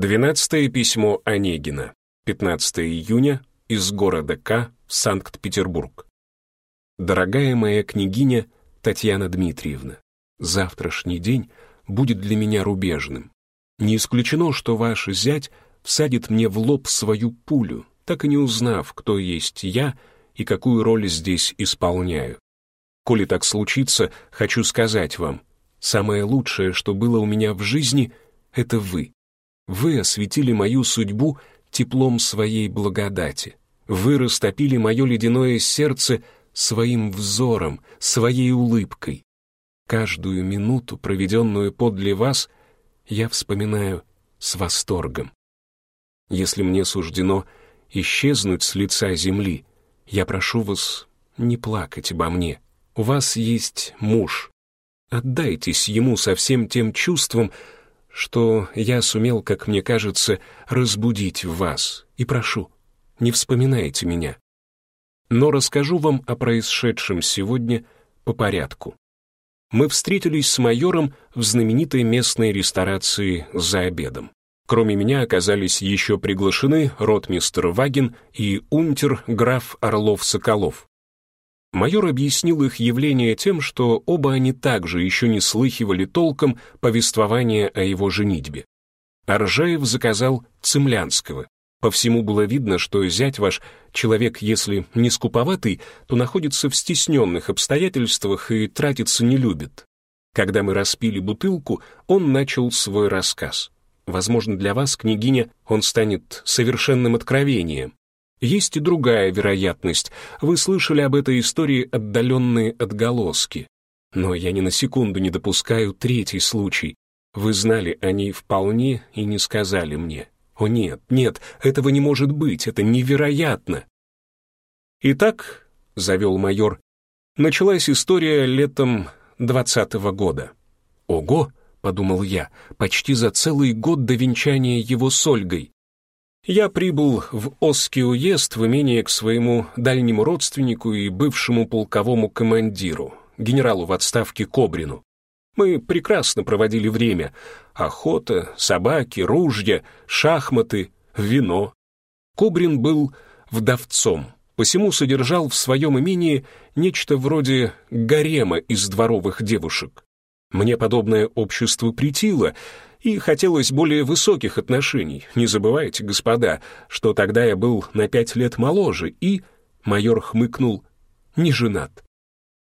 Двенадцатое письмо Онегина. 15 июня из города К. Санкт-Петербург. Дорогая моя княгиня Татьяна Дмитриевна, завтрашний день будет для меня рубежным. Не исключено, что ваш зять всадит мне в лоб свою пулю, так и не узнав, кто есть я и какую роль здесь исполняю. Коли так случится, хочу сказать вам, самое лучшее, что было у меня в жизни, это вы. Вы осветили мою судьбу теплом своей благодати. Вы растопили мое ледяное сердце своим взором, своей улыбкой. Каждую минуту, проведенную подле вас, я вспоминаю с восторгом. Если мне суждено исчезнуть с лица земли, я прошу вас не плакать обо мне. У вас есть муж. Отдайтесь ему со всем тем чувством, что я сумел, как мне кажется, разбудить в вас, и прошу, не вспоминайте меня. Но расскажу вам о происшедшем сегодня по порядку. Мы встретились с майором в знаменитой местной ресторации за обедом. Кроме меня оказались еще приглашены ротмистр Вагин и унтер граф Орлов-Соколов. Майор объяснил их явление тем, что оба они также еще не слыхивали толком повествования о его женитьбе. Аржаев заказал Цемлянского. По всему было видно, что зять ваш, человек, если не скуповатый, то находится в стесненных обстоятельствах и тратиться не любит. Когда мы распили бутылку, он начал свой рассказ. Возможно, для вас, княгиня, он станет совершенным откровением. Есть и другая вероятность. Вы слышали об этой истории отдаленные отголоски. Но я ни на секунду не допускаю третий случай. Вы знали о ней вполне и не сказали мне. О нет, нет, этого не может быть, это невероятно. Итак, завел майор, началась история летом двадцатого года. Ого, подумал я, почти за целый год до венчания его с Ольгой. Я прибыл в Осский уезд в имение к своему дальнему родственнику и бывшему полковому командиру, генералу в отставке Кобрину. Мы прекрасно проводили время. Охота, собаки, ружья, шахматы, вино. Кобрин был вдовцом, посему содержал в своем имении нечто вроде гарема из дворовых девушек. Мне подобное общество притило, и хотелось более высоких отношений. Не забывайте, господа, что тогда я был на пять лет моложе и, майор хмыкнул, не женат.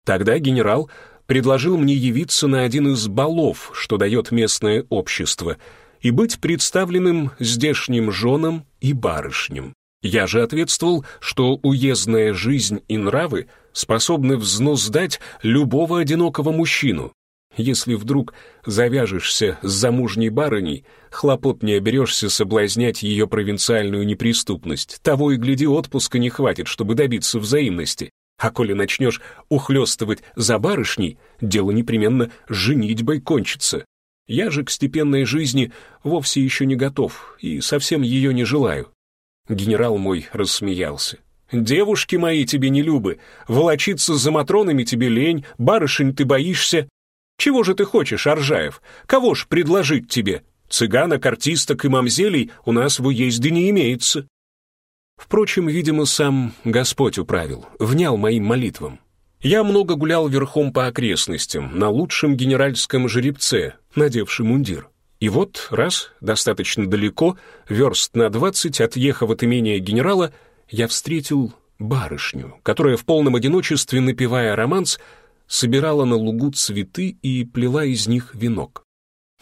Тогда генерал предложил мне явиться на один из балов, что дает местное общество, и быть представленным здешним женам и барышням. Я же ответствовал, что уездная жизнь и нравы способны взнуздать любого одинокого мужчину, если вдруг завяжешься с замужней барыней, хлопот не оберешься соблазнять ее провинциальную неприступность. Того и гляди, отпуска не хватит, чтобы добиться взаимности. А коли начнешь ухлёстывать за барышней, дело непременно женитьбой кончится. Я же к степенной жизни вовсе еще не готов и совсем ее не желаю. Генерал мой рассмеялся. «Девушки мои тебе не любы, волочиться за матронами тебе лень, барышень ты боишься, чего же ты хочешь, Аржаев? Кого ж предложить тебе? Цыганок, артисток и мамзелей у нас в уезде не имеется. Впрочем, видимо, сам Господь управил, внял моим молитвам. Я много гулял верхом по окрестностям, на лучшем генеральском жеребце, надевшем мундир. И вот, раз, достаточно далеко, верст на двадцать, отъехав от имения генерала, я встретил барышню, которая в полном одиночестве, напевая романс, собирала на лугу цветы и плела из них венок.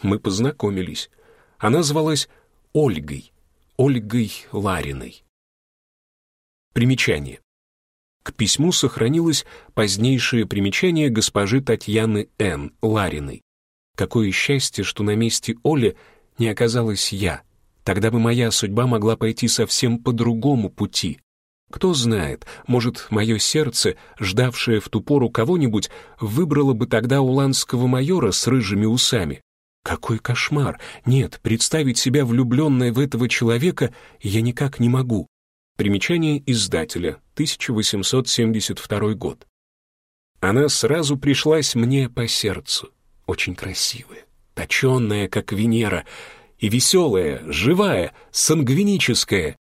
Мы познакомились. Она звалась Ольгой, Ольгой Лариной. Примечание. К письму сохранилось позднейшее примечание госпожи Татьяны Н. Лариной. Какое счастье, что на месте Оли не оказалась я. Тогда бы моя судьба могла пойти совсем по другому пути. Кто знает, может, мое сердце, ждавшее в ту пору кого-нибудь, выбрало бы тогда уланского майора с рыжими усами. Какой кошмар! Нет, представить себя влюбленной в этого человека я никак не могу. Примечание издателя, 1872 год. Она сразу пришлась мне по сердцу. Очень красивая, точенная, как Венера, и веселая, живая, сангвиническая.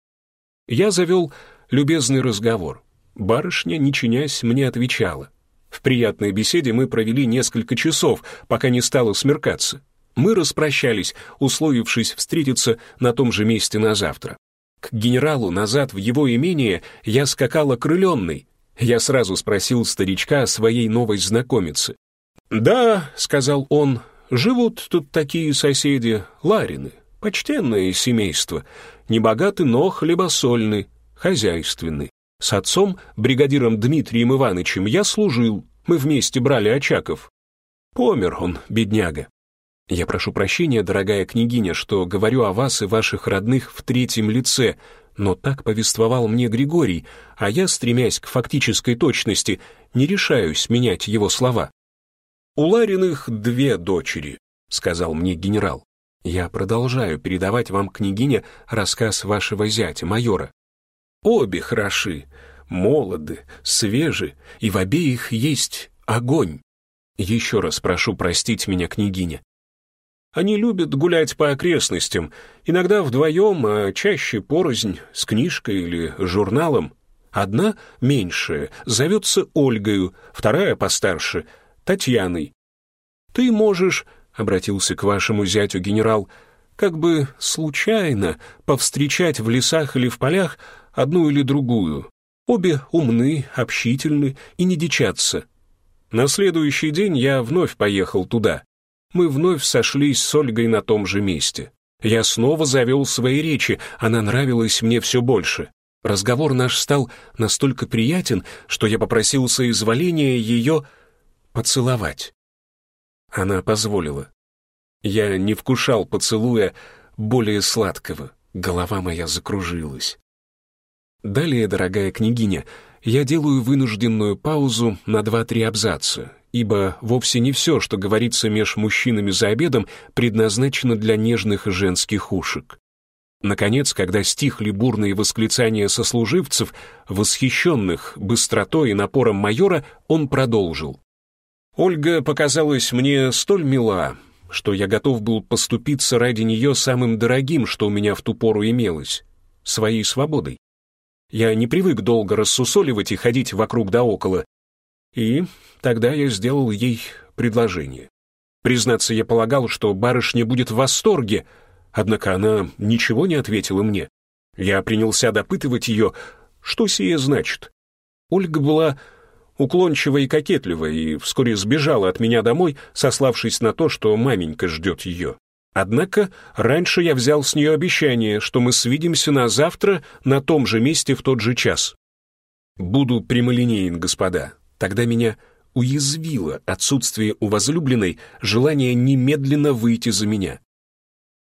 Я завел любезный разговор. Барышня, не чинясь, мне отвечала. В приятной беседе мы провели несколько часов, пока не стало смеркаться. Мы распрощались, условившись встретиться на том же месте на завтра. К генералу назад в его имение я скакал окрыленный. Я сразу спросил старичка о своей новой знакомице. «Да», — сказал он, — «живут тут такие соседи, Ларины, почтенное семейство, небогаты, но хлебосольны, хозяйственны. С отцом, бригадиром Дмитрием Ивановичем, я служил, мы вместе брали Очаков. Помер он, бедняга. Я прошу прощения, дорогая княгиня, что говорю о вас и ваших родных в третьем лице, но так повествовал мне Григорий, а я, стремясь к фактической точности, не решаюсь менять его слова. «У Лариных две дочери», — сказал мне генерал. «Я продолжаю передавать вам, княгиня, рассказ вашего зятя, майора. Обе хороши, молоды, свежи, и в обеих есть огонь. Еще раз прошу простить меня, княгиня. Они любят гулять по окрестностям, иногда вдвоем, а чаще порознь, с книжкой или журналом. Одна, меньшая, зовется Ольгою, вторая, постарше, Татьяной. «Ты можешь», — обратился к вашему зятю генерал, «как бы случайно повстречать в лесах или в полях одну или другую. Обе умны, общительны и не дичатся. На следующий день я вновь поехал туда. Мы вновь сошлись с Ольгой на том же месте. Я снова завел свои речи, она нравилась мне все больше. Разговор наш стал настолько приятен, что я попросил соизволения ее поцеловать. Она позволила. Я не вкушал поцелуя более сладкого, голова моя закружилась. Далее, дорогая княгиня, я делаю вынужденную паузу на два-три абзаца, ибо вовсе не все, что говорится меж мужчинами за обедом, предназначено для нежных женских ушек. Наконец, когда стихли бурные восклицания сослуживцев, восхищенных быстротой и напором майора, он продолжил. «Ольга показалась мне столь мила, что я готов был поступиться ради нее самым дорогим, что у меня в ту пору имелось — своей свободой. Я не привык долго рассусоливать и ходить вокруг да около. И тогда я сделал ей предложение. Признаться, я полагал, что барышня будет в восторге, однако она ничего не ответила мне. Я принялся допытывать ее, что сие значит. Ольга была уклончива и кокетлива, и вскоре сбежала от меня домой, сославшись на то, что маменька ждет ее. Однако раньше я взял с нее обещание, что мы свидимся на завтра на том же месте в тот же час. Буду прямолинеен, господа. Тогда меня уязвило отсутствие у возлюбленной желания немедленно выйти за меня.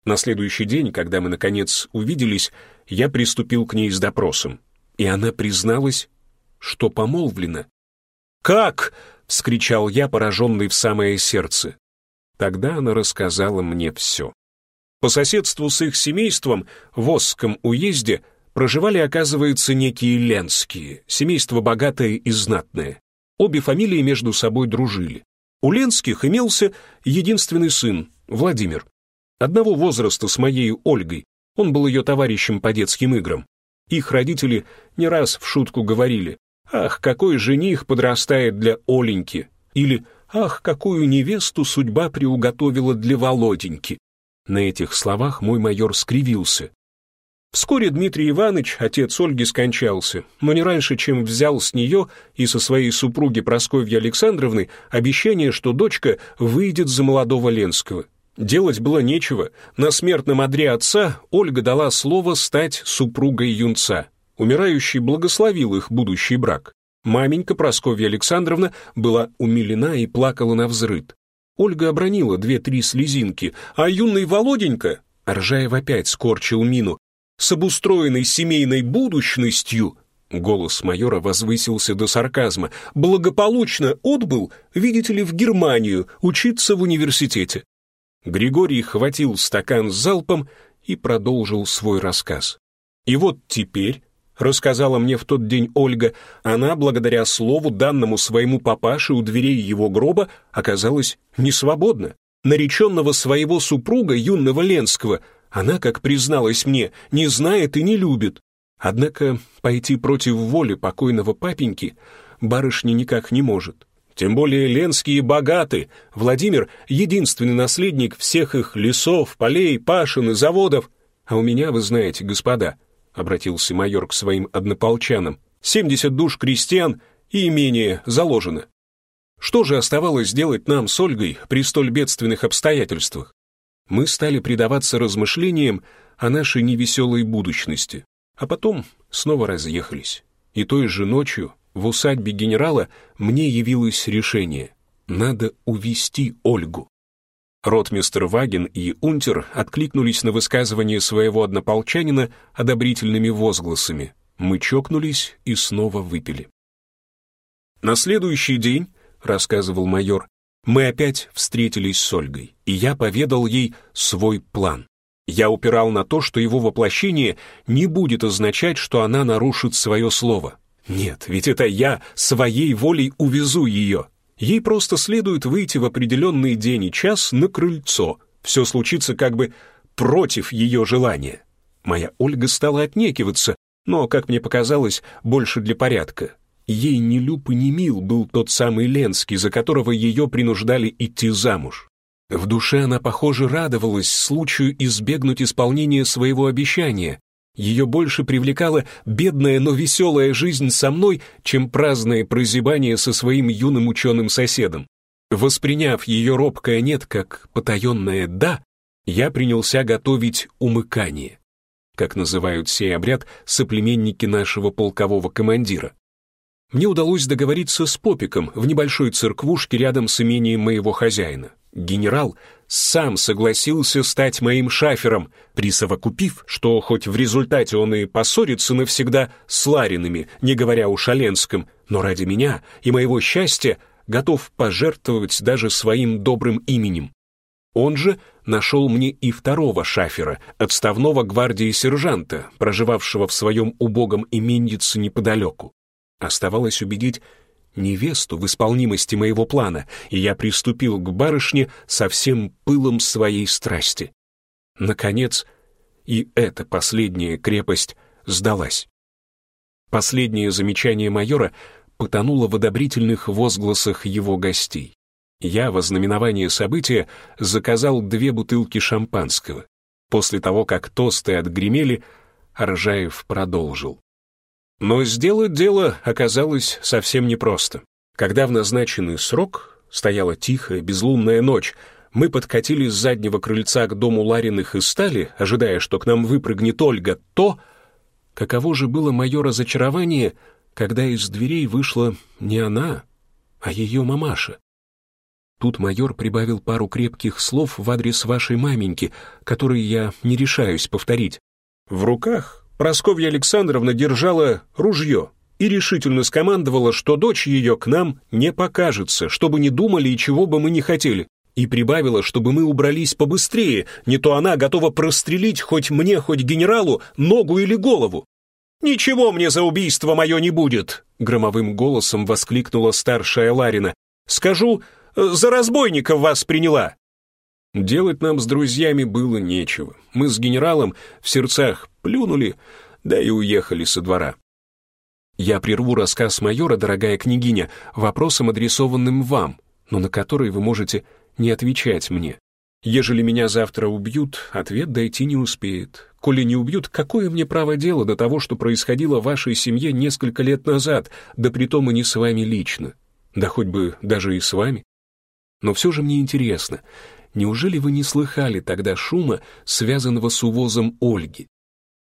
На следующий день, когда мы, наконец, увиделись, я приступил к ней с допросом, и она призналась, что помолвлена. «Как?» — вскричал я, пораженный в самое сердце. Тогда она рассказала мне все. По соседству с их семейством в Осском уезде проживали, оказывается, некие Ленские, семейство богатое и знатное. Обе фамилии между собой дружили. У Ленских имелся единственный сын, Владимир. Одного возраста с моей Ольгой, он был ее товарищем по детским играм. Их родители не раз в шутку говорили, «Ах, какой жених подрастает для Оленьки!» или Ах, какую невесту судьба приуготовила для Володеньки! На этих словах мой майор скривился. Вскоре Дмитрий Иванович, отец Ольги, скончался, но не раньше, чем взял с нее и со своей супруги Прасковьи Александровны обещание, что дочка выйдет за молодого Ленского. Делать было нечего. На смертном одре отца Ольга дала слово стать супругой юнца. Умирающий благословил их будущий брак. Маменька Прасковья Александровна была умилена и плакала на взрыд. Ольга обронила две-три слезинки, а юный Володенька, Ржаев опять скорчил мину, с обустроенной семейной будущностью, голос майора возвысился до сарказма, благополучно отбыл, видите ли, в Германию учиться в университете. Григорий хватил стакан с залпом и продолжил свой рассказ. И вот теперь рассказала мне в тот день Ольга, она, благодаря слову, данному своему папаше у дверей его гроба, оказалась несвободна. нареченного своего супруга, юного Ленского, она, как призналась мне, не знает и не любит. Однако пойти против воли покойного папеньки барышня никак не может. Тем более Ленские богаты. Владимир — единственный наследник всех их лесов, полей, пашин и заводов. А у меня, вы знаете, господа, — обратился майор к своим однополчанам, — семьдесят душ крестьян и имение заложено. Что же оставалось делать нам с Ольгой при столь бедственных обстоятельствах? Мы стали предаваться размышлениям о нашей невеселой будущности, а потом снова разъехались. И той же ночью в усадьбе генерала мне явилось решение. Надо увести Ольгу. Ротмистр Ваген и Унтер откликнулись на высказывание своего однополчанина одобрительными возгласами. Мы чокнулись и снова выпили. На следующий день, рассказывал майор, мы опять встретились с Ольгой, и я поведал ей свой план. Я упирал на то, что его воплощение не будет означать, что она нарушит свое слово. Нет, ведь это я своей волей увезу ее. Ей просто следует выйти в определенный день и час на крыльцо. Все случится как бы против ее желания. Моя Ольга стала отнекиваться, но, как мне показалось, больше для порядка. Ей ни люп и ни мил был тот самый Ленский, за которого ее принуждали идти замуж. В душе она, похоже, радовалась случаю избегнуть исполнения своего обещания, ее больше привлекала бедная, но веселая жизнь со мной, чем праздное прозябание со своим юным ученым-соседом. Восприняв ее робкое «нет» как потаенное «да», я принялся готовить умыкание, как называют сей обряд соплеменники нашего полкового командира. Мне удалось договориться с Попиком в небольшой церквушке рядом с имением моего хозяина. Генерал сам согласился стать моим шафером, присовокупив, что хоть в результате он и поссорится навсегда с Лариными, не говоря о Шаленском, но ради меня и моего счастья готов пожертвовать даже своим добрым именем. Он же нашел мне и второго шафера, отставного гвардии сержанта, проживавшего в своем убогом именьице неподалеку. Оставалось убедить невесту в исполнимости моего плана, и я приступил к барышне со всем пылом своей страсти. Наконец, и эта последняя крепость сдалась. Последнее замечание майора потонуло в одобрительных возгласах его гостей. Я во знаменование события заказал две бутылки шампанского. После того, как тосты отгремели, Аржаев продолжил. Но сделать дело оказалось совсем непросто. Когда в назначенный срок стояла тихая, безлунная ночь, мы подкатили с заднего крыльца к дому Лариных и стали, ожидая, что к нам выпрыгнет Ольга, то... Каково же было мое разочарование, когда из дверей вышла не она, а ее мамаша. Тут майор прибавил пару крепких слов в адрес вашей маменьки, которые я не решаюсь повторить. В руках Просковья Александровна держала ружье и решительно скомандовала, что дочь ее к нам не покажется, чтобы не думали и чего бы мы не хотели. И прибавила, чтобы мы убрались побыстрее, не то она готова прострелить хоть мне, хоть генералу ногу или голову. «Ничего мне за убийство мое не будет!» — громовым голосом воскликнула старшая Ларина. «Скажу, за разбойников вас приняла!» Делать нам с друзьями было нечего. Мы с генералом в сердцах плюнули, да и уехали со двора. Я прерву рассказ майора, дорогая княгиня, вопросом, адресованным вам, но на который вы можете не отвечать мне. Ежели меня завтра убьют, ответ дойти не успеет. Коли не убьют, какое мне право дело до того, что происходило в вашей семье несколько лет назад, да притом и не с вами лично, да хоть бы даже и с вами? Но все же мне интересно, Неужели вы не слыхали тогда шума, связанного с увозом Ольги?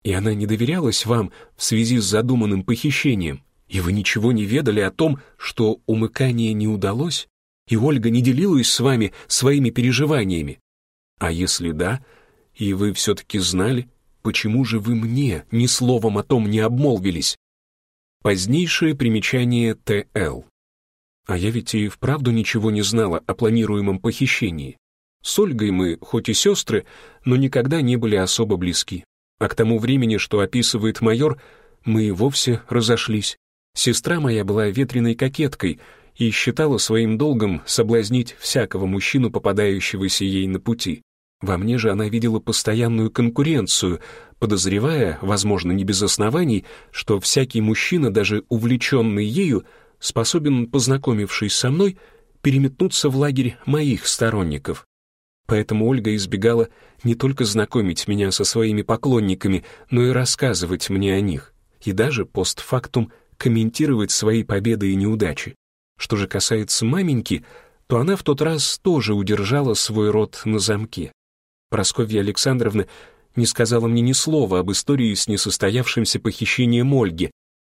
И она не доверялась вам в связи с задуманным похищением? И вы ничего не ведали о том, что умыкание не удалось? И Ольга не делилась с вами своими переживаниями? А если да, и вы все-таки знали, почему же вы мне ни словом о том не обмолвились? Позднейшее примечание Т.Л. А я ведь и вправду ничего не знала о планируемом похищении. С Ольгой мы, хоть и сестры, но никогда не были особо близки. А к тому времени, что описывает майор, мы и вовсе разошлись. Сестра моя была ветреной кокеткой, и считала своим долгом соблазнить всякого мужчину, попадающегося ей на пути. Во мне же она видела постоянную конкуренцию, подозревая, возможно, не без оснований, что всякий мужчина, даже увлеченный ею, способен, познакомившись со мной, переметнуться в лагерь моих сторонников. Поэтому Ольга избегала не только знакомить меня со своими поклонниками, но и рассказывать мне о них, и даже постфактум комментировать свои победы и неудачи. Что же касается маменьки, то она в тот раз тоже удержала свой рот на замке. Просковья Александровна не сказала мне ни слова об истории с несостоявшимся похищением Ольги,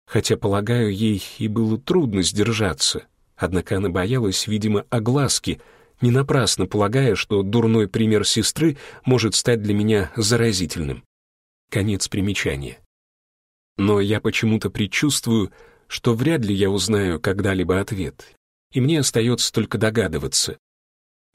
хотя, полагаю, ей и было трудно сдержаться. Однако она боялась, видимо, огласки, не напрасно полагая, что дурной пример сестры может стать для меня заразительным. Конец примечания. Но я почему-то предчувствую, что вряд ли я узнаю когда-либо ответ, и мне остается только догадываться.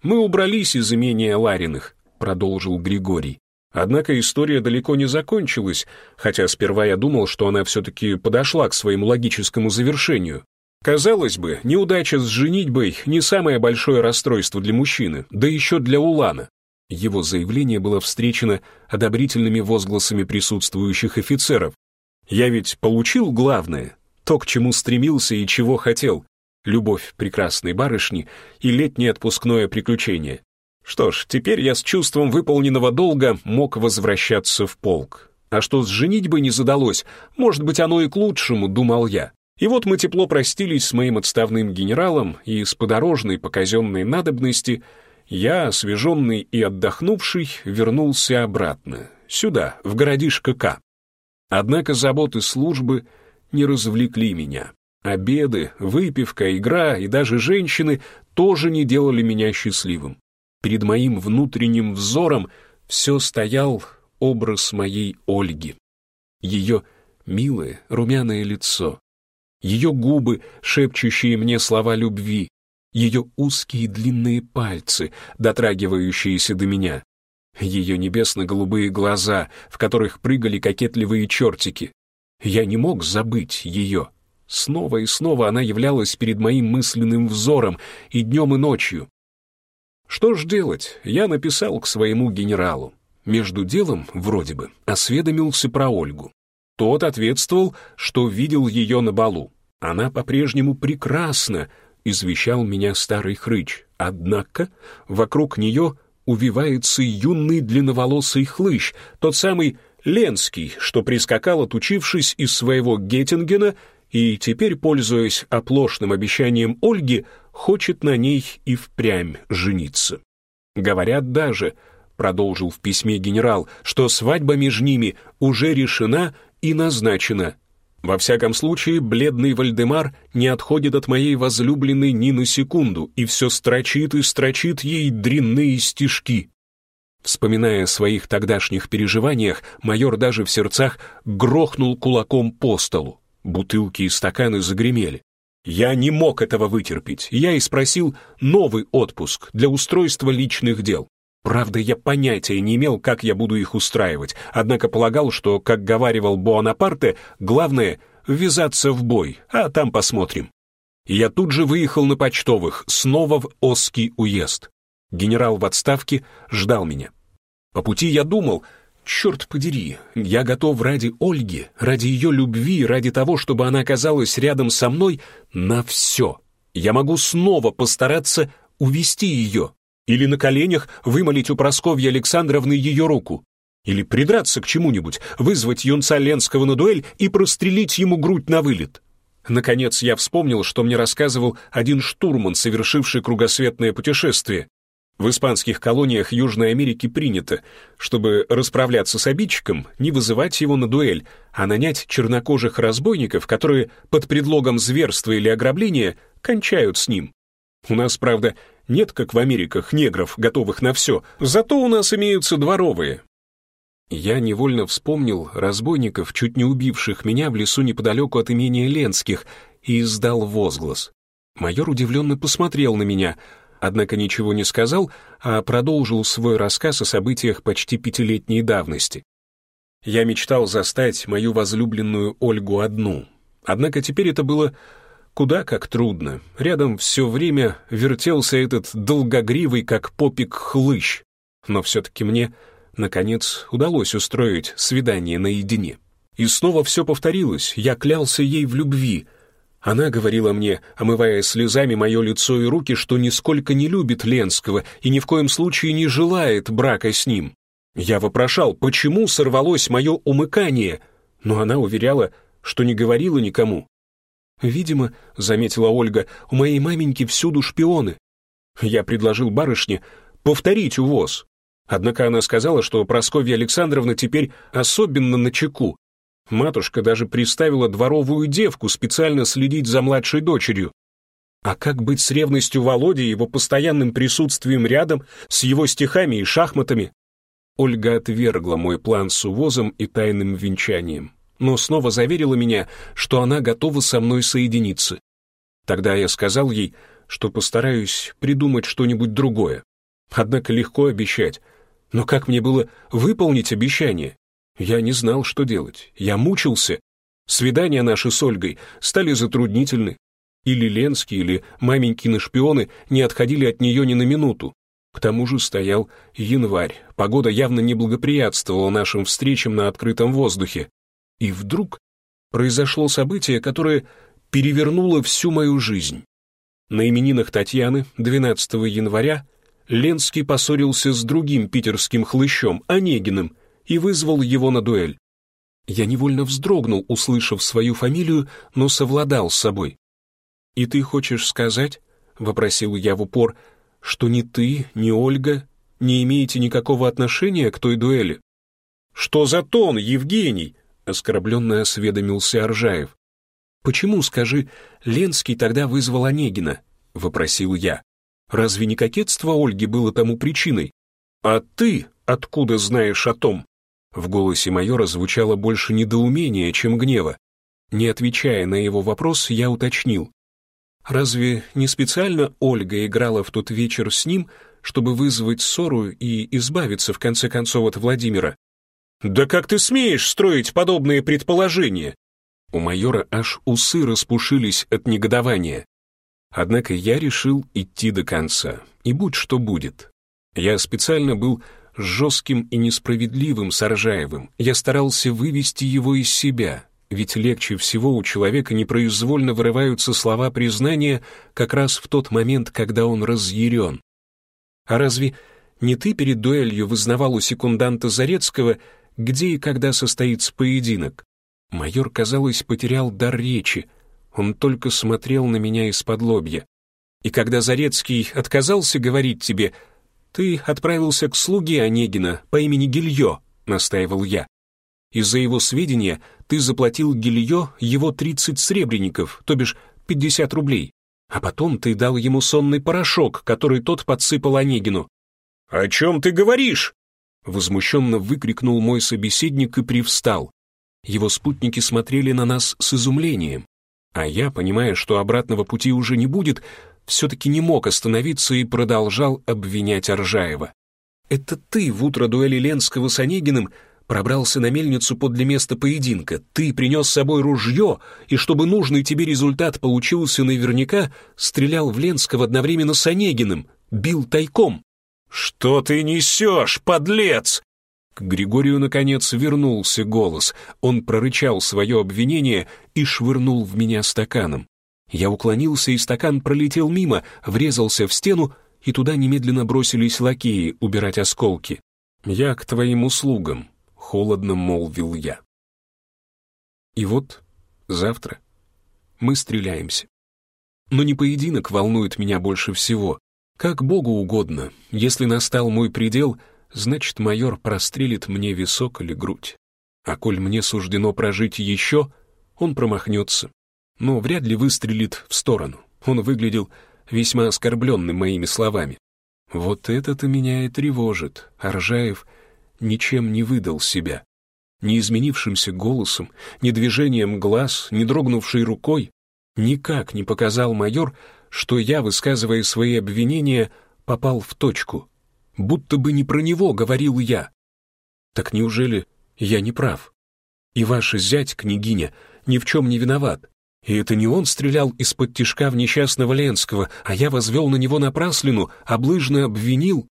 «Мы убрались из имения Лариных», — продолжил Григорий. Однако история далеко не закончилась, хотя сперва я думал, что она все-таки подошла к своему логическому завершению. Казалось бы, неудача с женитьбой не самое большое расстройство для мужчины, да еще для Улана. Его заявление было встречено одобрительными возгласами присутствующих офицеров. «Я ведь получил главное, то, к чему стремился и чего хотел, любовь прекрасной барышни и летнее отпускное приключение. Что ж, теперь я с чувством выполненного долга мог возвращаться в полк. А что с женитьбой не задалось, может быть, оно и к лучшему, думал я. И вот мы тепло простились с моим отставным генералом, и с подорожной по казенной надобности я, освеженный и отдохнувший, вернулся обратно, сюда, в городишко К. Однако заботы службы не развлекли меня. Обеды, выпивка, игра и даже женщины тоже не делали меня счастливым. Перед моим внутренним взором все стоял образ моей Ольги. Ее милое румяное лицо, ее губы, шепчущие мне слова любви, ее узкие длинные пальцы, дотрагивающиеся до меня, ее небесно-голубые глаза, в которых прыгали кокетливые чертики. Я не мог забыть ее. Снова и снова она являлась перед моим мысленным взором и днем, и ночью. Что ж делать, я написал к своему генералу. Между делом, вроде бы, осведомился про Ольгу. Тот ответствовал, что видел ее на балу. Она по-прежнему прекрасна, извещал меня старый хрыч. Однако вокруг нее увивается юный длинноволосый хлыщ, тот самый Ленский, что прискакал, отучившись из своего Геттингена, и теперь, пользуясь оплошным обещанием Ольги, хочет на ней и впрямь жениться. Говорят даже, продолжил в письме генерал, что свадьба между ними уже решена и назначена. Во всяком случае, бледный Вальдемар не отходит от моей возлюбленной ни на секунду и все строчит и строчит ей дрянные стишки. Вспоминая о своих тогдашних переживаниях, майор даже в сердцах грохнул кулаком по столу. Бутылки и стаканы загремели. Я не мог этого вытерпеть, я и спросил новый отпуск для устройства личных дел. Правда, я понятия не имел, как я буду их устраивать, однако полагал, что, как говаривал Буанапарте, главное — ввязаться в бой, а там посмотрим. я тут же выехал на почтовых, снова в Осский уезд. Генерал в отставке ждал меня. По пути я думал, Черт подери, я готов ради Ольги, ради ее любви, ради того, чтобы она оказалась рядом со мной, на все. Я могу снова постараться увести ее. Или на коленях вымолить у Просковьи Александровны ее руку. Или придраться к чему-нибудь, вызвать юнца Ленского на дуэль и прострелить ему грудь на вылет. Наконец я вспомнил, что мне рассказывал один штурман, совершивший кругосветное путешествие. В испанских колониях Южной Америки принято, чтобы расправляться с обидчиком, не вызывать его на дуэль, а нанять чернокожих разбойников, которые под предлогом зверства или ограбления кончают с ним. У нас, правда, нет, как в Америках, негров, готовых на все, зато у нас имеются дворовые. Я невольно вспомнил разбойников, чуть не убивших меня в лесу неподалеку от имения Ленских, и издал возглас. Майор удивленно посмотрел на меня — однако ничего не сказал, а продолжил свой рассказ о событиях почти пятилетней давности. Я мечтал застать мою возлюбленную Ольгу одну, однако теперь это было Куда как трудно. Рядом все время вертелся этот долгогривый, как попик, хлыщ. Но все-таки мне, наконец, удалось устроить свидание наедине. И снова все повторилось, я клялся ей в любви. Она говорила мне, омывая слезами мое лицо и руки, что нисколько не любит Ленского и ни в коем случае не желает брака с ним. Я вопрошал, почему сорвалось мое умыкание, но она уверяла, что не говорила никому. «Видимо, — заметила Ольга, — у моей маменьки всюду шпионы». Я предложил барышне повторить увоз. Однако она сказала, что Прасковья Александровна теперь особенно на чеку. Матушка даже приставила дворовую девку специально следить за младшей дочерью. А как быть с ревностью Володи и его постоянным присутствием рядом, с его стихами и шахматами? Ольга отвергла мой план с увозом и тайным венчанием но снова заверила меня, что она готова со мной соединиться. Тогда я сказал ей, что постараюсь придумать что-нибудь другое. Однако легко обещать. Но как мне было выполнить обещание? Я не знал, что делать. Я мучился. Свидания наши с Ольгой стали затруднительны. Или Ленский, или маменькины шпионы не отходили от нее ни на минуту. К тому же стоял январь. Погода явно не благоприятствовала нашим встречам на открытом воздухе. И вдруг произошло событие, которое перевернуло всю мою жизнь. На именинах Татьяны 12 января Ленский поссорился с другим питерским хлыщом, Онегиным, и вызвал его на дуэль. Я невольно вздрогнул, услышав свою фамилию, но совладал с собой. «И ты хочешь сказать, — вопросил я в упор, — что ни ты, ни Ольга не имеете никакого отношения к той дуэли?» «Что за тон, Евгений?» — оскорбленно осведомился Аржаев. «Почему, скажи, Ленский тогда вызвал Онегина?» — вопросил я. «Разве не кокетство Ольги было тому причиной? А ты откуда знаешь о том?» В голосе майора звучало больше недоумения, чем гнева. Не отвечая на его вопрос, я уточнил. «Разве не специально Ольга играла в тот вечер с ним, чтобы вызвать ссору и избавиться, в конце концов, от Владимира?» «Да как ты смеешь строить подобные предположения?» У майора аж усы распушились от негодования. Однако я решил идти до конца, и будь что будет. Я специально был жестким и несправедливым с Аржаевым. Я старался вывести его из себя, ведь легче всего у человека непроизвольно вырываются слова признания как раз в тот момент, когда он разъярен. А разве не ты перед дуэлью вызнавал у секунданта Зарецкого, где и когда состоится поединок. Майор, казалось, потерял дар речи. Он только смотрел на меня из-под лобья. И когда Зарецкий отказался говорить тебе, ты отправился к слуге Онегина по имени Гильё, настаивал я. Из-за его сведения ты заплатил Гильё его 30 сребреников, то бишь 50 рублей. А потом ты дал ему сонный порошок, который тот подсыпал Онегину. «О чем ты говоришь?» Возмущенно выкрикнул мой собеседник и привстал. Его спутники смотрели на нас с изумлением. А я, понимая, что обратного пути уже не будет, все-таки не мог остановиться и продолжал обвинять Аржаева. «Это ты в утро дуэли Ленского с Онегиным пробрался на мельницу подле места поединка. Ты принес с собой ружье, и чтобы нужный тебе результат получился наверняка, стрелял в Ленского одновременно с Онегиным, бил тайком. «Что ты несешь, подлец?» К Григорию, наконец, вернулся голос. Он прорычал свое обвинение и швырнул в меня стаканом. Я уклонился, и стакан пролетел мимо, врезался в стену, и туда немедленно бросились лакеи убирать осколки. «Я к твоим услугам», — холодно молвил я. И вот завтра мы стреляемся. Но не поединок волнует меня больше всего, как Богу угодно. Если настал мой предел, значит, майор прострелит мне висок или грудь. А коль мне суждено прожить еще, он промахнется. Но вряд ли выстрелит в сторону. Он выглядел весьма оскорбленным моими словами. Вот это-то меня и тревожит. Аржаев ничем не выдал себя. Ни изменившимся голосом, ни движением глаз, ни дрогнувшей рукой. Никак не показал майор, что я, высказывая свои обвинения, попал в точку. Будто бы не про него говорил я. Так неужели я не прав? И ваш зять, княгиня, ни в чем не виноват. И это не он стрелял из-под тишка в несчастного Ленского, а я возвел на него напраслину, облыжно обвинил.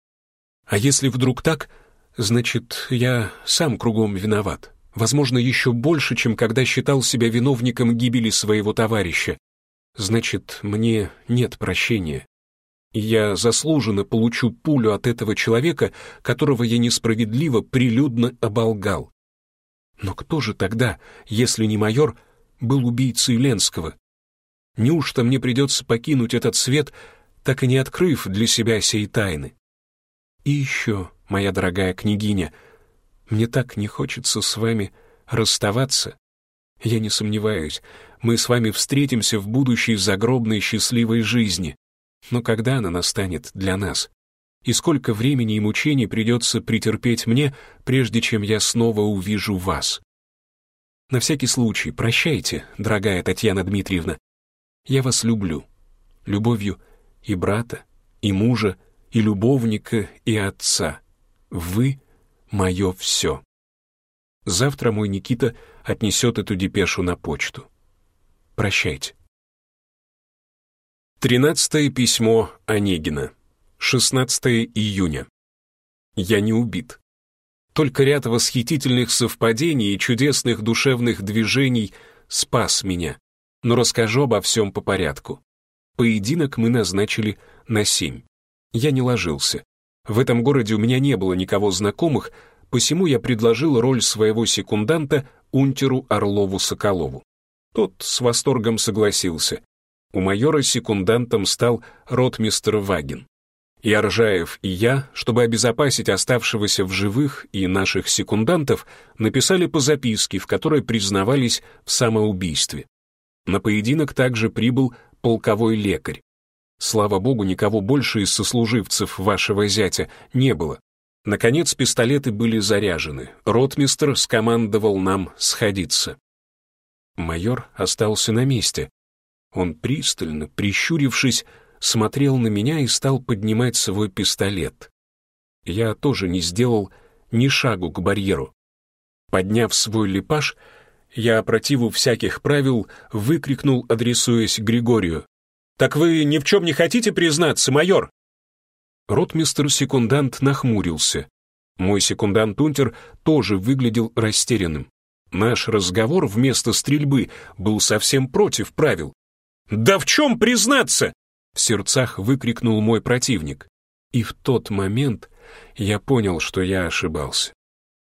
А если вдруг так, значит, я сам кругом виноват. Возможно, еще больше, чем когда считал себя виновником гибели своего товарища. Значит, мне нет прощения. И я заслуженно получу пулю от этого человека, которого я несправедливо прилюдно оболгал. Но кто же тогда, если не майор, был убийцей Ленского? Неужто мне придется покинуть этот свет, так и не открыв для себя сей тайны? И еще, моя дорогая княгиня, мне так не хочется с вами расставаться. Я не сомневаюсь, мы с вами встретимся в будущей загробной счастливой жизни. Но когда она настанет для нас? И сколько времени и мучений придется претерпеть мне, прежде чем я снова увижу вас? На всякий случай, прощайте, дорогая Татьяна Дмитриевна. Я вас люблю. Любовью и брата, и мужа, и любовника, и отца. Вы — мое все. Завтра мой Никита отнесет эту депешу на почту. Прощайте. Тринадцатое письмо Онегина. 16 июня. Я не убит. Только ряд восхитительных совпадений и чудесных душевных движений спас меня. Но расскажу обо всем по порядку. Поединок мы назначили на семь. Я не ложился. В этом городе у меня не было никого знакомых, посему я предложил роль своего секунданта унтеру Орлову-Соколову. Тот с восторгом согласился. У майора секундантом стал ротмистр Вагин. И Аржаев, и я, чтобы обезопасить оставшегося в живых и наших секундантов, написали по записке, в которой признавались в самоубийстве. На поединок также прибыл полковой лекарь. Слава богу, никого больше из сослуживцев вашего зятя не было. Наконец, пистолеты были заряжены. Ротмистр скомандовал нам сходиться. Майор остался на месте. Он пристально, прищурившись, смотрел на меня и стал поднимать свой пистолет. Я тоже не сделал ни шагу к барьеру. Подняв свой липаж, я, противу всяких правил, выкрикнул, адресуясь Григорию. «Так вы ни в чем не хотите признаться, майор?» Ротмистр-секундант нахмурился. Мой секундант-унтер тоже выглядел растерянным. Наш разговор вместо стрельбы был совсем против правил. «Да в чем признаться?» В сердцах выкрикнул мой противник. И в тот момент я понял, что я ошибался.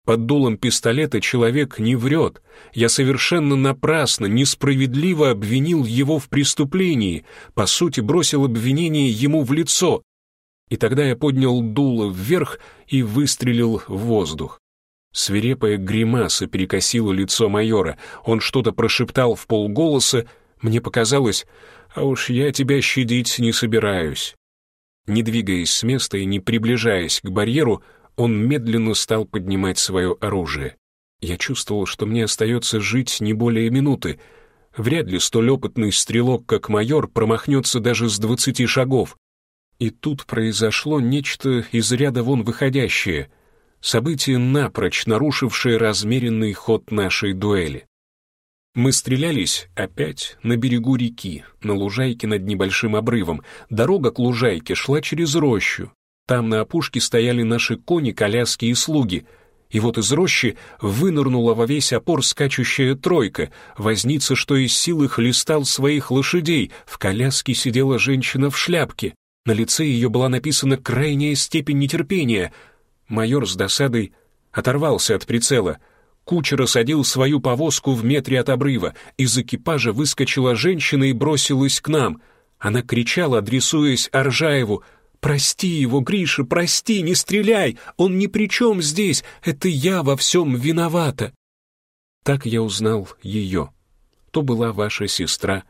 Под дулом пистолета человек не врет. Я совершенно напрасно, несправедливо обвинил его в преступлении, по сути бросил обвинение ему в лицо. И тогда я поднял дуло вверх и выстрелил в воздух. Свирепая гримаса перекосила лицо майора. Он что-то прошептал в полголоса. Мне показалось, а уж я тебя щадить не собираюсь. Не двигаясь с места и не приближаясь к барьеру, он медленно стал поднимать свое оружие. Я чувствовал, что мне остается жить не более минуты. Вряд ли столь опытный стрелок, как майор, промахнется даже с двадцати шагов. И тут произошло нечто из ряда вон выходящее, событие, напрочь нарушившее размеренный ход нашей дуэли. Мы стрелялись опять на берегу реки, на лужайке над небольшим обрывом. Дорога к лужайке шла через рощу. Там на опушке стояли наши кони, коляски и слуги. И вот из рощи вынырнула во весь опор скачущая тройка. Возница, что из силы хлестал своих лошадей. В коляске сидела женщина в шляпке. На лице ее была написана крайняя степень нетерпения. Майор с досадой оторвался от прицела — Кучер осадил свою повозку в метре от обрыва. Из экипажа выскочила женщина и бросилась к нам. Она кричала, адресуясь Аржаеву, «Прости его, Гриша, прости, не стреляй! Он ни при чем здесь! Это я во всем виновата!» Так я узнал ее. То была ваша сестра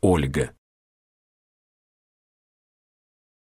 Ольга.